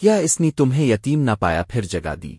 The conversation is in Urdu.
کیا اس نے تمہیں یتیم نہ پایا پھر جگا دی؟